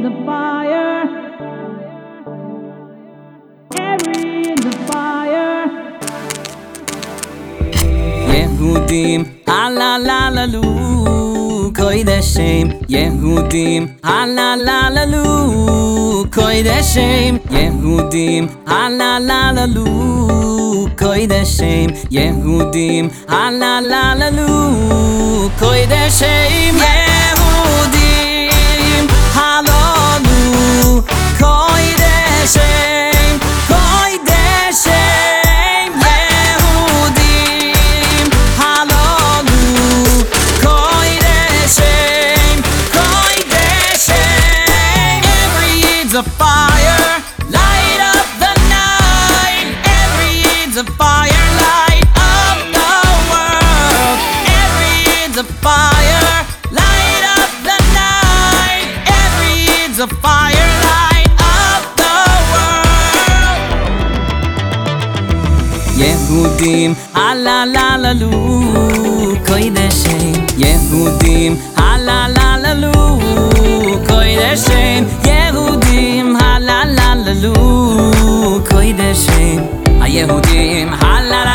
is a fire. Every is a fire. Yehudim halalalalu koideshem Yehudim halalalalu koideshem Yehudim halalalalu koideshem Yehudim halalalalu koideshem Yehudim fire light up the night. Every a fire light up the world. Yehudim halalalalu koideshem Yehudim halalalalu koideshem Yehudim halalalalu koideshem Yehudim halalalalu